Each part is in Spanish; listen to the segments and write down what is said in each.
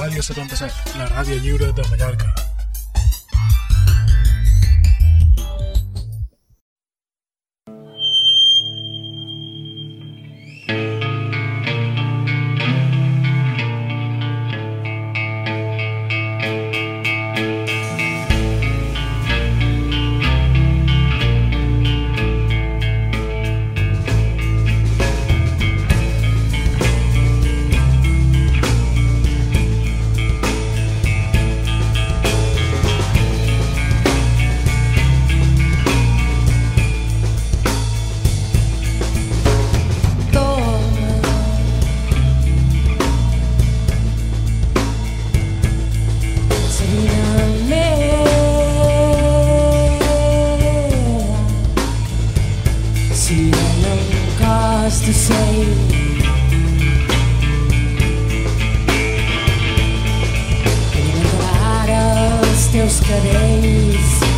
Ràdio 77, la ràdio lliure de Mallorca. say teus cadeis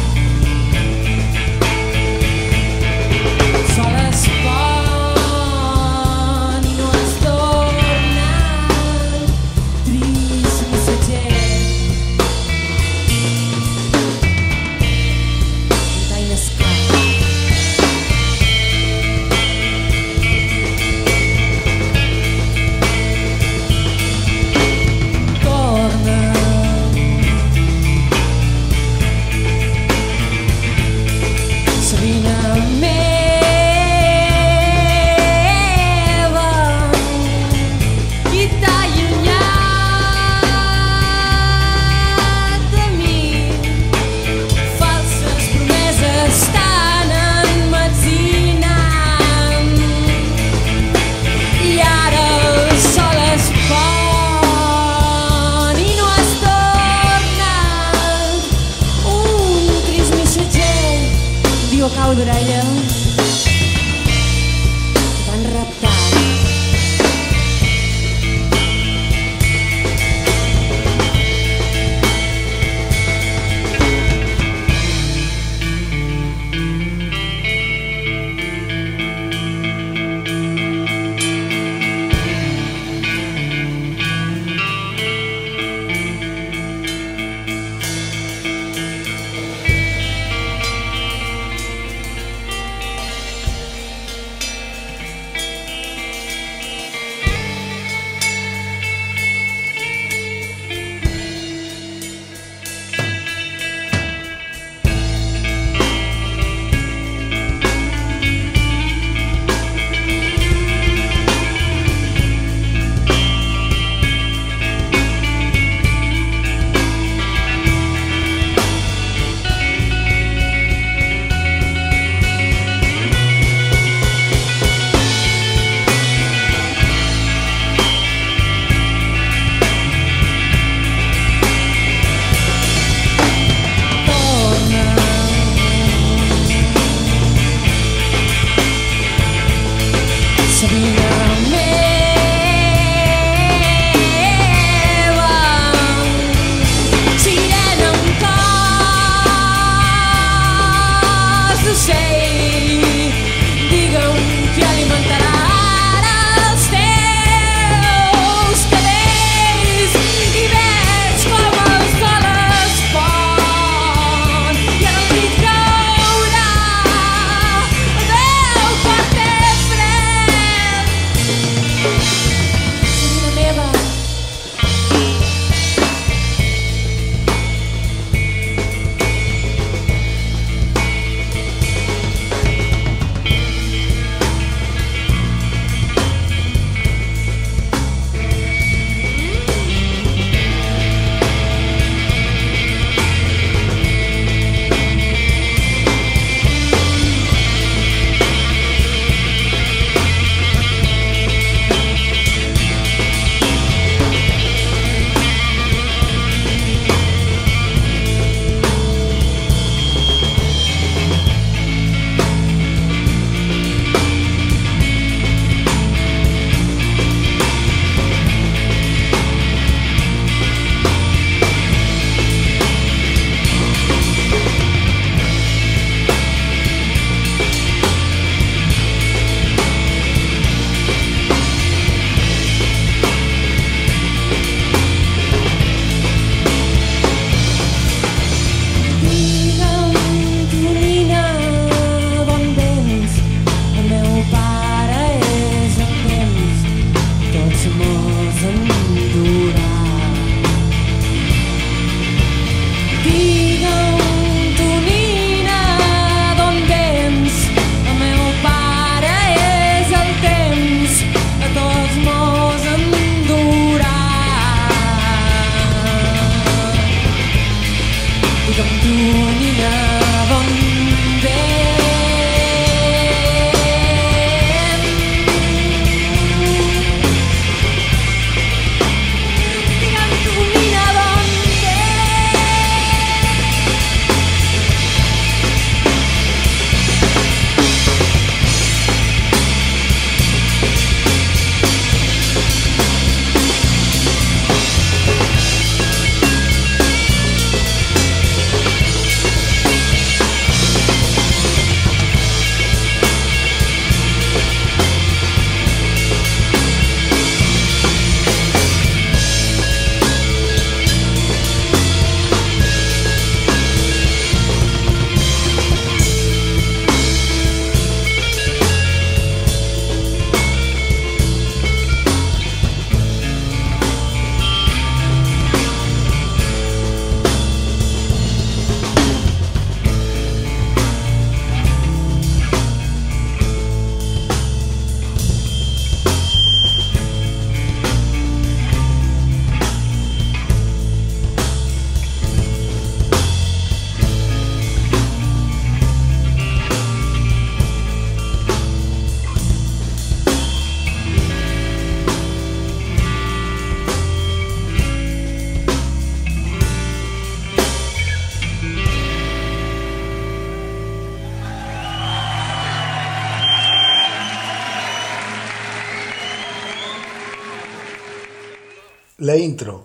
La intro.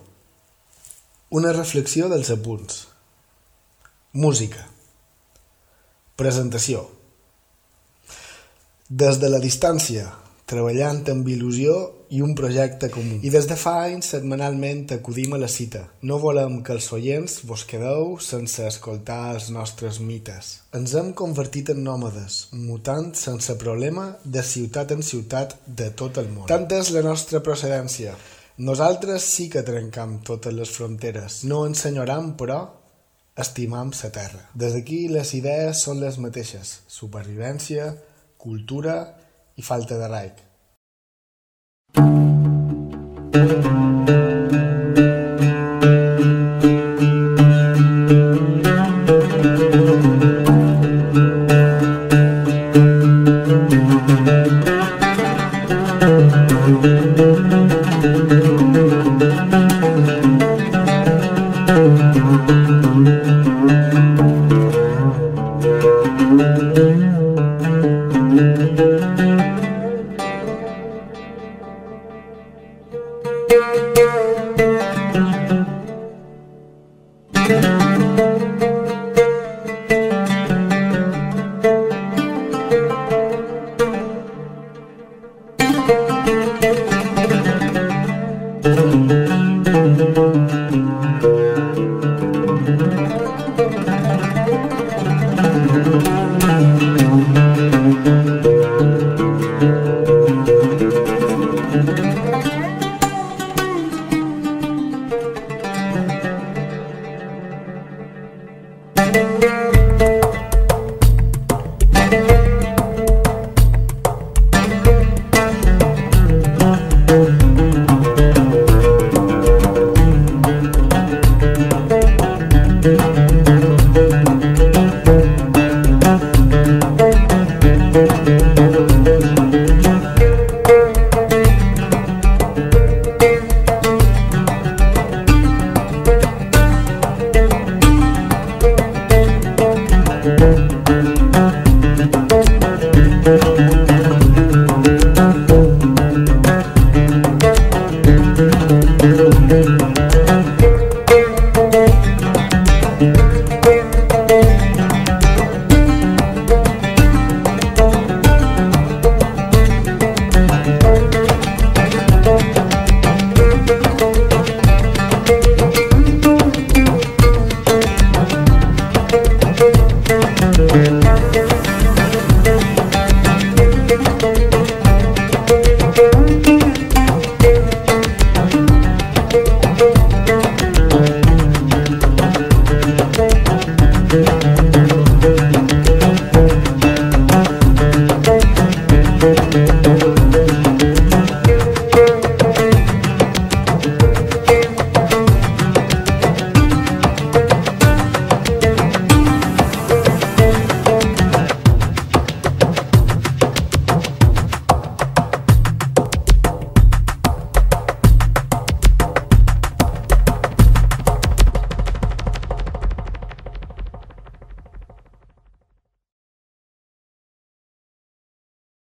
Una reflexió dels apunts. Música. Presentació. Des de la distància, treballant amb il·lusió i un projecte comú. I des de fa anys, setmanalment, acudim a la cita. No volem que els oients vos quedeu sense escoltar els nostres mites. Ens hem convertit en nòmades, mutant sense problema de ciutat en ciutat de tot el món. Tant és la nostra procedència, nosaltres sí que trencam totes les fronteres. No ensenyoram, però estimam sa terra. Des d'aquí les idees són les mateixes. Supervivència, cultura i falta de raic.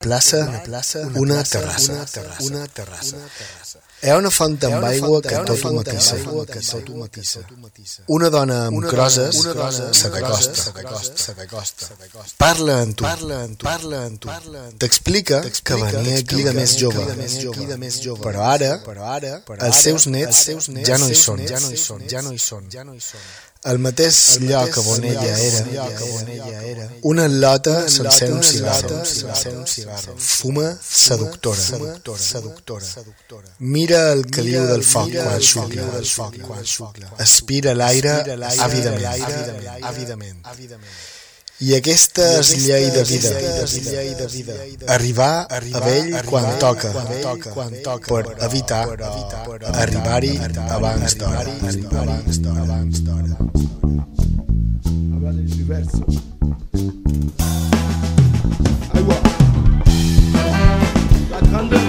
Plaça, una, plaça, una, terrassa, una terrassa, una terrassa. Hi ha una font amb aigua que tot ho matissa. Una dona amb croses se t'acosta. Parla en tu. Parla tu. T'explica que venia aquí de més jove. Però ara, els seus nets ja no hi són. Ja no hi són. Ja no hi són. Al mateix lloc on ella era, una lota s'encén un cigarro, fuma seductora, seductora. Mira el caliu del foc quan xucla, aspira l'aire àvidament. I aquesta és llei de vida. Arribar a vell quan toca, per evitar arribar-hi abans d'hora. verso. Ahí va. La grandeur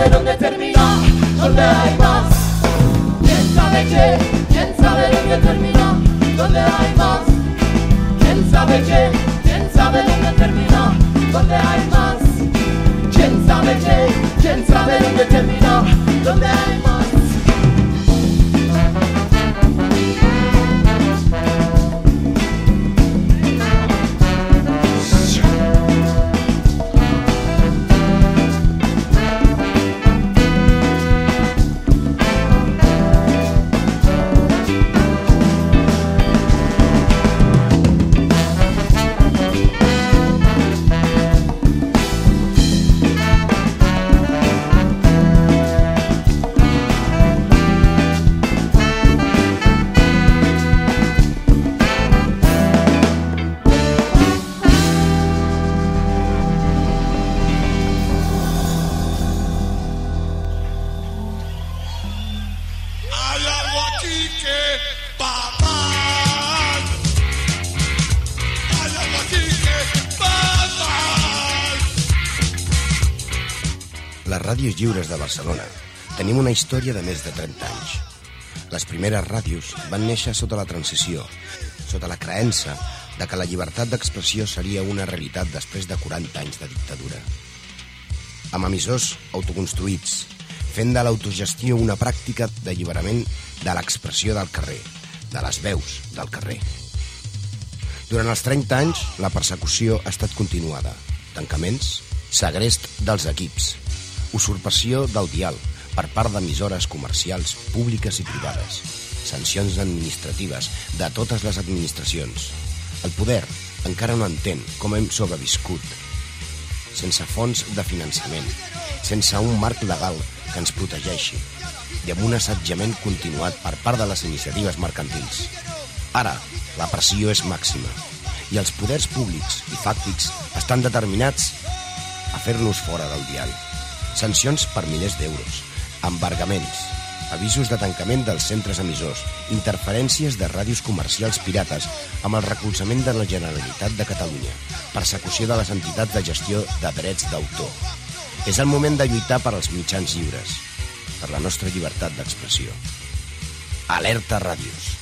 sabe dónde termina, dónde hay más. ¿Quién sabe qué? ¿Quién sabe dónde termina, dónde hay más? ¿Quién sabe qué? ¿Quién sabe dónde termina, dónde hay más? ¿Quién sabe qué? ¿Quién sabe dónde termina, dónde hay más? Ràdios lliures de Barcelona tenim una història de més de 30 anys. Les primeres ràdios van néixer sota la transició, sota la creença de que la llibertat d'expressió seria una realitat després de 40 anys de dictadura. Amb emissors autoconstruïts, fent de l'autogestió una pràctica d'alliberament de l'expressió del carrer, de les veus del carrer. Durant els 30 anys, la persecució ha estat continuada. Tancaments, segrest dels equips, usurpació del dial per part d'emissores comercials públiques i privades, sancions administratives de totes les administracions. El poder encara no entén com hem sobreviscut, sense fons de finançament, sense un marc legal que ens protegeixi i amb un assetjament continuat per part de les iniciatives mercantils. Ara, la pressió és màxima i els poders públics i fàctics estan determinats a fer-nos fora del diari. Sancions per milers d'euros, embargaments, avisos de tancament dels centres emissors, interferències de ràdios comercials pirates amb el recolzament de la Generalitat de Catalunya, persecució de les entitats de gestió de drets d'autor. És el moment de lluitar per als mitjans lliures, per la nostra llibertat d'expressió. Alerta Ràdios.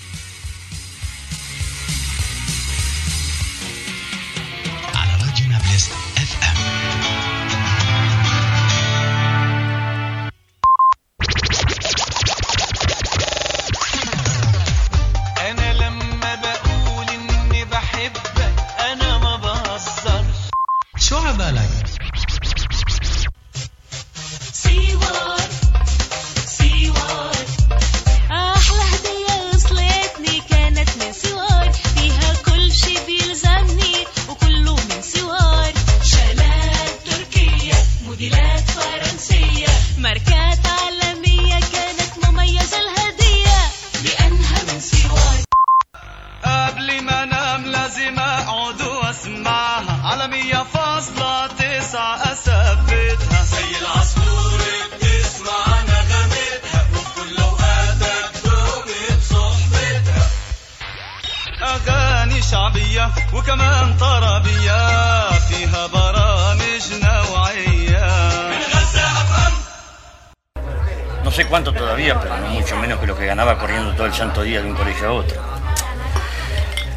Ganaba corriendo todo el santo día de un colegio a otro.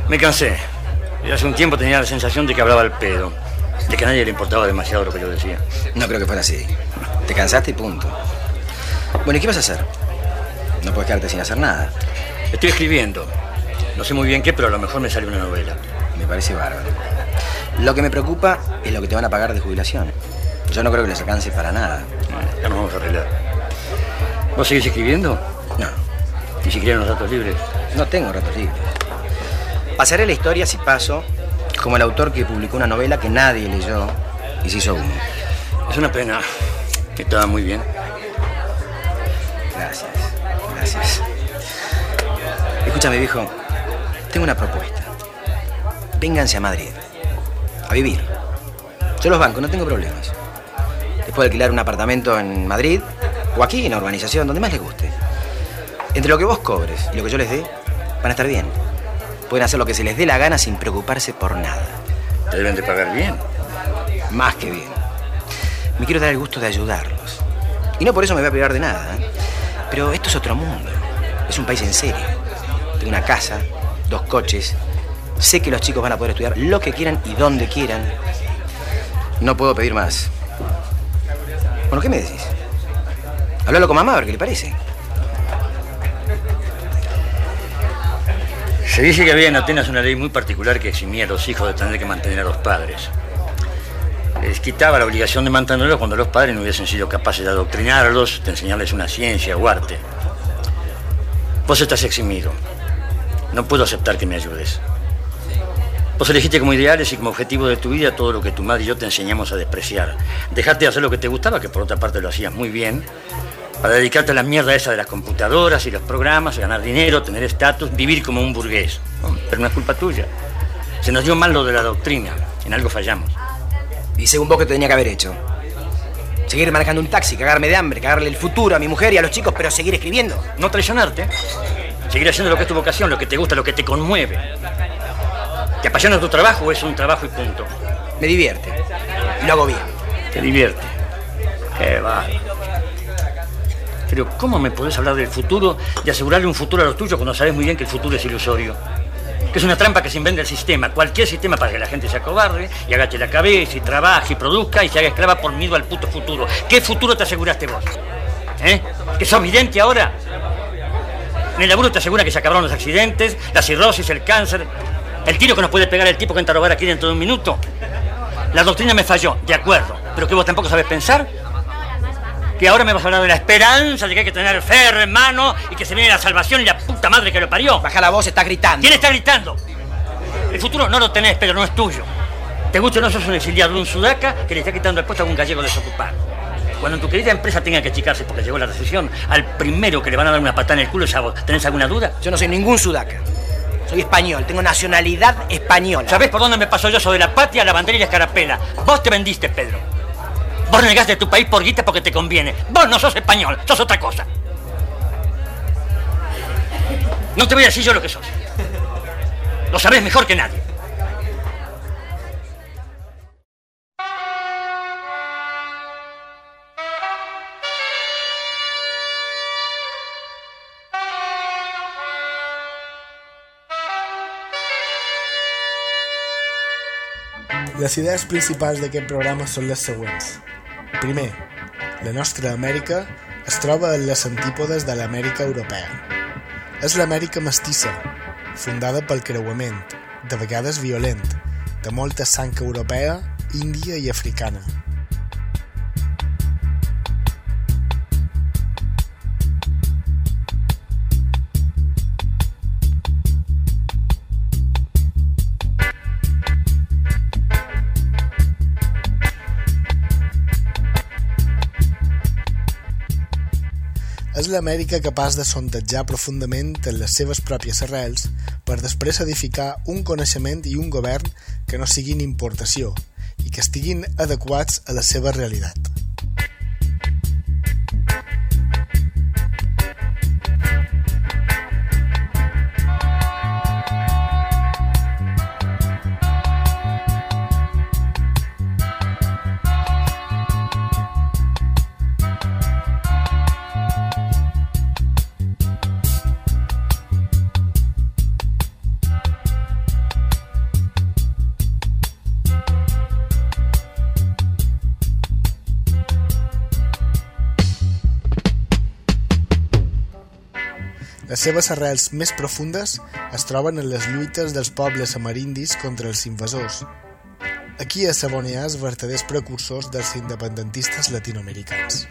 Me cansé. Y hace un tiempo tenía la sensación de que hablaba al pedo. De que a nadie le importaba demasiado lo que yo decía. No creo que fuera así. Te cansaste y punto. Bueno, ¿y qué vas a hacer? No puedes quedarte sin hacer nada. Estoy escribiendo. No sé muy bien qué, pero a lo mejor me sale una novela. Me parece bárbaro. Lo que me preocupa es lo que te van a pagar de jubilación. Yo no creo que les alcance para nada. Ya nos vamos a arreglar. ¿Vos seguís escribiendo? No, Ni siquiera en los ratos libres. no tengo ratos libres. Pasaré la historia si paso como el autor que publicó una novela que nadie leyó y se hizo uno. Es una pena. Estaba muy bien. Gracias, gracias. Escúchame, viejo. Tengo una propuesta. Vénganse a Madrid. A vivir. Yo los banco, no tengo problemas. Les puedo alquilar un apartamento en Madrid o aquí en la urbanización, donde más les guste. Entre lo que vos cobres y lo que yo les dé, van a estar bien. Pueden hacer lo que se les dé la gana sin preocuparse por nada. Te deben de pagar bien. Más que bien. Me quiero dar el gusto de ayudarlos. Y no por eso me voy a privar de nada. ¿eh? Pero esto es otro mundo. Es un país en serio. Tengo una casa, dos coches. Sé que los chicos van a poder estudiar lo que quieran y donde quieran. No puedo pedir más. Bueno, ¿qué me decís? Háblalo con mamá a ver qué le parece. Se dice que había en Atenas una ley muy particular que eximía a los hijos de tener que mantener a los padres. Les quitaba la obligación de mantenerlos cuando los padres no hubiesen sido capaces de adoctrinarlos, de enseñarles una ciencia o arte. Vos estás eximido. No puedo aceptar que me ayudes. Vos elegiste como ideales y como objetivo de tu vida todo lo que tu madre y yo te enseñamos a despreciar. Dejate de hacer lo que te gustaba, que por otra parte lo hacías muy bien, para dedicarte a la mierda esa de las computadoras y los programas, ganar dinero, tener estatus, vivir como un burgués. No, pero no es culpa tuya. Se nos dio mal lo de la doctrina. En algo fallamos. Y según vos, ¿qué tenía que haber hecho? Seguir manejando un taxi, cagarme de hambre, cagarle el futuro a mi mujer y a los chicos, pero seguir escribiendo. No traicionarte. Seguir haciendo lo que es tu vocación, lo que te gusta, lo que te conmueve. ¿Te apasiona tu trabajo o es un trabajo y punto? Me divierte. Y lo hago bien. Te divierte. Qué va. Pero ¿cómo me podés hablar del futuro y asegurarle un futuro a los tuyos cuando sabes muy bien que el futuro es ilusorio? Que es una trampa que se inventa el sistema, cualquier sistema para que la gente se acobarde y agache la cabeza y trabaje y produzca y se haga esclava por miedo al puto futuro. ¿Qué futuro te aseguraste vos? ¿Eh? ¿Que sos vidente ahora? En el laburo te asegura que se acabaron los accidentes, la cirrosis, el cáncer, el tiro que nos puede pegar el tipo que entra a robar aquí dentro de un minuto. La doctrina me falló, de acuerdo, pero que vos tampoco sabes pensar. Que ahora me vas a hablar de la esperanza, de que hay que tener fe, hermano, y que se viene la salvación y la puta madre que lo parió. Baja la voz, está gritando. ¿Quién está gritando? El futuro no lo tenés, pero no es tuyo. Te gusta o no sos un exiliado un sudaca que le está quitando el puesto a un gallego desocupado. Cuando tu querida empresa tenga que achicarse porque llegó la recesión, al primero que le van a dar una patada en el culo es a vos. ¿Tenés alguna duda? Yo no soy ningún sudaca. Soy español, tengo nacionalidad española. ¿Sabés por dónde me pasó yo sobre la patria, la bandera y la escarapela? Vos te vendiste, Pedro. Vos negaste tu país por guita porque te conviene. Vos no sos español, sos otra cosa. No te voy a decir yo lo que sos. Lo sabés mejor que nadie. Les idees principals d'aquest programa són les següents. Primer, la nostra Amèrica es troba en les antípodes de l'Amèrica europea. És l'Amèrica mestissa, fundada pel creuament, de vegades violent, de molta sang europea, índia i africana. l'Amèrica capaç de sondejar profundament en les seves pròpies arrels per després edificar un coneixement i un govern que no siguin importació i que estiguin adequats a la seva realitat. Les seves arrels més profundes es troben en les lluites dels pobles amerindis contra els invasors. Aquí a Sabonear els vertaders precursors dels independentistes latinoamericans.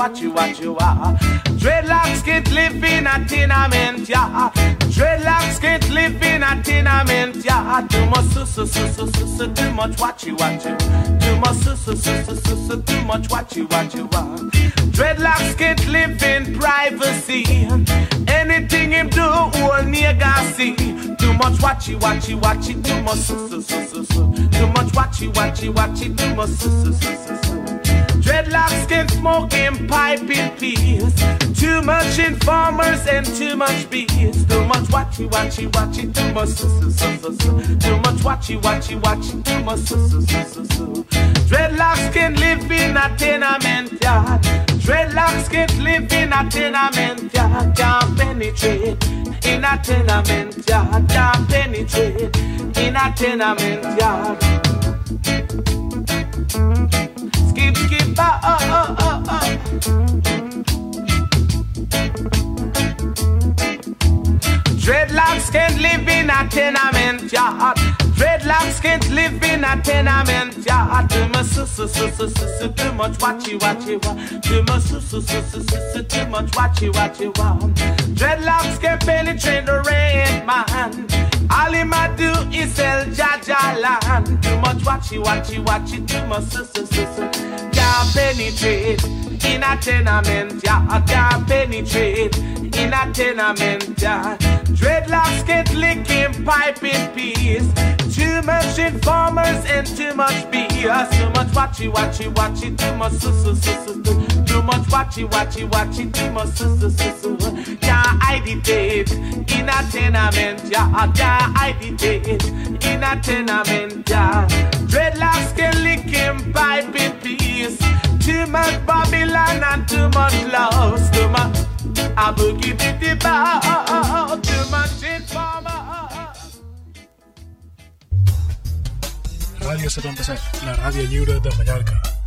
what you, what you are. Dreadlocks can't live in a tenement, yeah. Dreadlocks can't live in a tenement, yeah. Too much, so, so, so, so, so, so, too much what you, what you. Too much, so, so, so, so, so, so, too much what you, what you are. Dreadlocks can't live in privacy. Anything him do, will never see. Too much watchy, watchy, watchy, too much, so, so, so, so, so. Too much watchy, watchy, watchy, too much, so, so, so, so, so. Dreadlocks can smoke and pipe in peace. Too much informers and too much bees. Too much watchy, watchy, watchy, too much su su su su su. Too much watchy, watchy, watchy, too much su su su su su. Dreadlocks can live in a tenement yard. Dreadlocks can't live in a tenement yard. Can't penetrate in a tenement yard. Can't penetrate in a tenement yard. Ah, ah, ah, ah, ah. Dreadlocks can't live in a tenement yard. Dreadlocks can't live in a tenement yard. Too much su su su su su su, too much watchy. Dreadlocks can penetrate the red watch you, watch you, watch you do my sister, sister. Can't penetrate in a tenement yard. Can't penetrate in a tenement yard. Dreadlocks get licking pipe in peace. Too much informers and too much BS. Too much watchy watchy watchy. Too much su su su su. Too much watchy watchy watchy. Too much su su su su. Can't agitate in a tenement yard. Can't agitate in a tenement yard. Dreadlocks get licking pipe in peace. Too much Babylon and too much loss. Too much. A boogie bitty bow. Too much informer. Ràdio 77, la ràdio lliure de Mallorca.